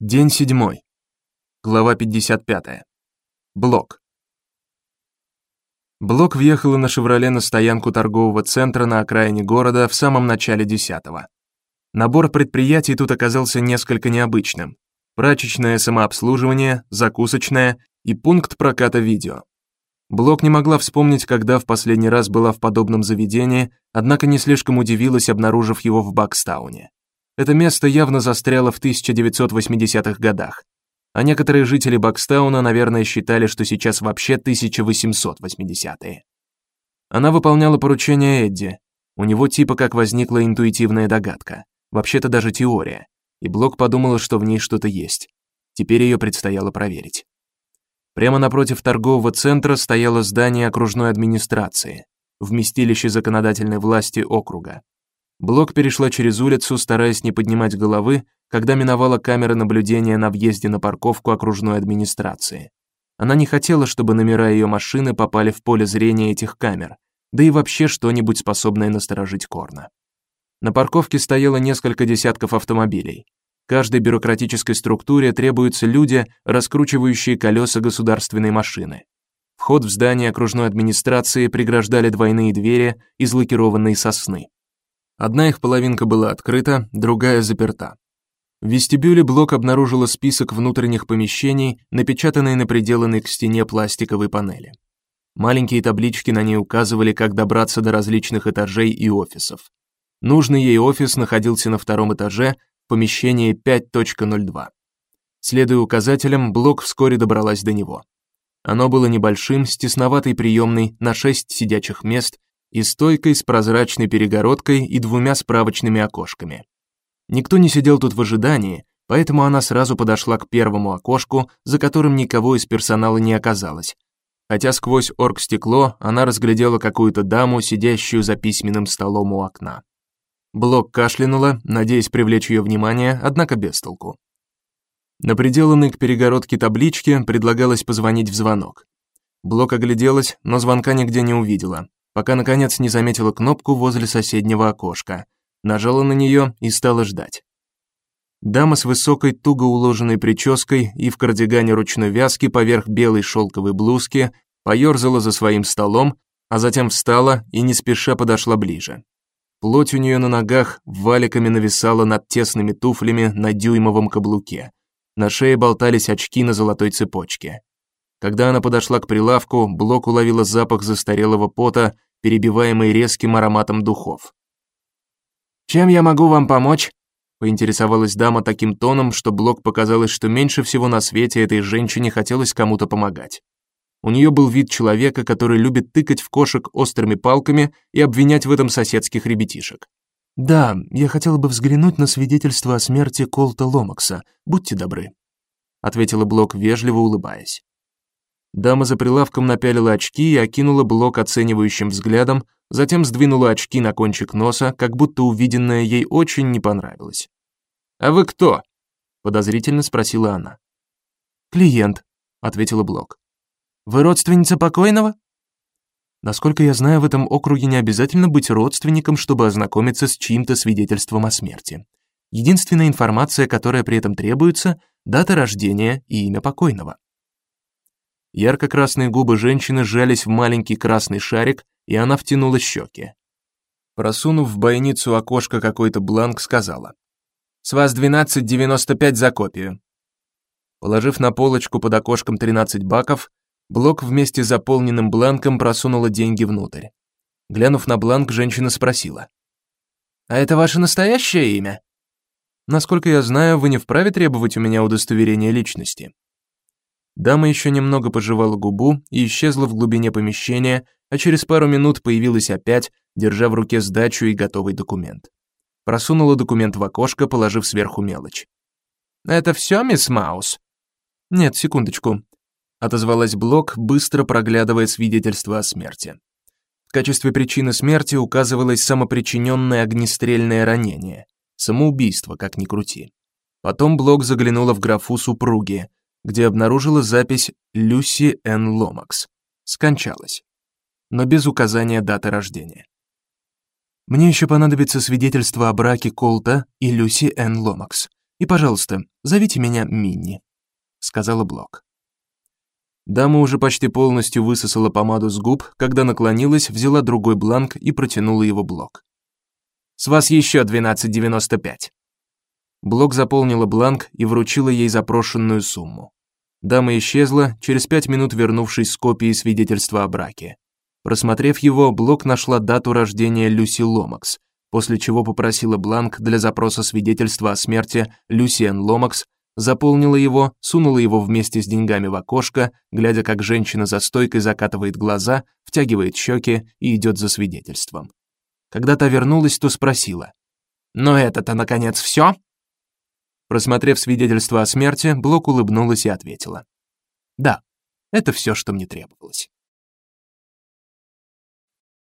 День седьмой. Глава 55. Блок. Блок въехала на «Шевроле» на стоянку торгового центра на окраине города в самом начале десятого. Набор предприятий тут оказался несколько необычным. Прачечное самообслуживание, закусочная и пункт проката видео. Блок не могла вспомнить, когда в последний раз была в подобном заведении, однако не слишком удивилась, обнаружив его в Бакстауне. Это место явно застряло в 1980-х годах. А некоторые жители Бакстауна, наверное, считали, что сейчас вообще 1880-е. Она выполняла поручение Эдди. У него типа как возникла интуитивная догадка, вообще-то даже теория. И Блок подумала, что в ней что-то есть. Теперь ее предстояло проверить. Прямо напротив торгового центра стояло здание окружной администрации, вместилище законодательной власти округа. Блок перешла через улицу, стараясь не поднимать головы, когда миновала камеры наблюдения на въезде на парковку окружной администрации. Она не хотела, чтобы номера ее машины попали в поле зрения этих камер, да и вообще что-нибудь способное насторожить Корна. На парковке стояло несколько десятков автомобилей. Каждой бюрократической структуре требуются люди, раскручивающие колеса государственной машины. Вход в здание окружной администрации преграждали двойные двери из лакированной сосны. Одна их половинка была открыта, другая заперта. В вестибюле блок обнаружила список внутренних помещений, напечатанный на приделанной к стене пластиковой панели. Маленькие таблички на ней указывали, как добраться до различных этажей и офисов. Нужный ей офис находился на втором этаже, в помещении 5.02. Следуя указателям, блок вскоре добралась до него. Оно было небольшим, с тесноватой приемной на шесть сидячих мест и стойкой с прозрачной перегородкой и двумя справочными окошками. Никто не сидел тут в ожидании, поэтому она сразу подошла к первому окошку, за которым никого из персонала не оказалось. Хотя сквозь оргстекло она разглядела какую-то даму, сидящую за письменным столом у окна. Блок кашлянула, надеясь привлечь ее внимание, однако без толку. На приделанной к перегородке табличке предлагалось позвонить в звонок. Блок огляделась, но звонка нигде не увидела пока наконец не заметила кнопку возле соседнего окошка. Нажала на нее и стала ждать. Дама с высокой туго уложенной прической и в кардигане ручной вязки поверх белой шелковой блузки поерзала за своим столом, а затем встала и не спеша подошла ближе. Плоть у нее на ногах валиками нависала над тесными туфлями на дюймовом каблуке. На шее болтались очки на золотой цепочке. Когда она подошла к прилавку, Блок уловила запах застарелого пота перебиваемый резким ароматом духов. «Чем я могу вам помочь?» поинтересовалась дама таким тоном, что Блок показалось, что меньше всего на свете этой женщине хотелось кому-то помогать. У нее был вид человека, который любит тыкать в кошек острыми палками и обвинять в этом соседских ребятишек. «Да, я хотела бы взглянуть на свидетельство о смерти Колта Ломакса. Будьте добры», — ответила Блок, вежливо улыбаясь. Дама за прилавком напялила очки и окинула блок оценивающим взглядом, затем сдвинула очки на кончик носа, как будто увиденное ей очень не понравилось. «А вы кто?» — подозрительно спросила она. «Клиент», — ответила Блок. «Вы родственница покойного?» Насколько я знаю, в этом округе не обязательно быть родственником, чтобы ознакомиться с чьим-то свидетельством о смерти. Единственная информация, которая при этом требуется, дата рождения и имя покойного. Ярко-красные губы женщины сжались в маленький красный шарик, и она втянула щеки. Просунув в бойницу окошко какой-то бланк, сказала: "С вас 12.95 за копию". Положив на полочку под окошком 13 баков, Блок вместе с заполненным бланком просунула деньги внутрь. Глянув на бланк, женщина спросила: "А это ваше настоящее имя?" Насколько я знаю, вы не вправе требовать у меня удостоверения личности. Дама еще немного пожевала губу и исчезла в глубине помещения, а через пару минут появилась опять, держа в руке сдачу и готовый документ. Просунула документ в окошко, положив сверху мелочь. Это все, мисс Маус? Нет, секундочку, отозвалась Блок, быстро проглядывая свидетельство о смерти. В качестве причины смерти указывалось самопричиненное огнестрельное ранение, самоубийство, как ни крути. Потом Блок заглянула в графу супруги, где обнаружила запись Люси Н. Ломакс. Скончалась, но без указания даты рождения. Мне еще понадобится свидетельство о браке Колта и Люси Н. Ломакс. И, пожалуйста, зовите меня Минни, сказала Блок. Дама уже почти полностью высосала помаду с губ, когда наклонилась, взяла другой бланк и протянула его Блок. С вас еще 12.95. Блок заполнила бланк и вручила ей запрошенную сумму. Дама исчезла, через пять минут вернувшись с копией свидетельства о браке. Просмотрев его, Блок нашла дату рождения Люси Ломакс, после чего попросила бланк для запроса свидетельства о смерти Люсиан Ломакс, заполнила его, сунула его вместе с деньгами в окошко, глядя, как женщина за стойкой закатывает глаза, втягивает щеки и идет за свидетельством. Когда та вернулась, то спросила: "Но это-то наконец все? Просмотрев свидетельство о смерти, Блок улыбнулась и ответила: "Да, это все, что мне требовалось".